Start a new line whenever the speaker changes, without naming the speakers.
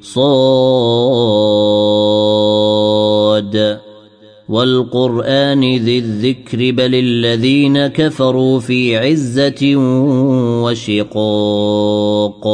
صاد. والقرآن ذي الذكر بل الذين كفروا في عزة وشقاق.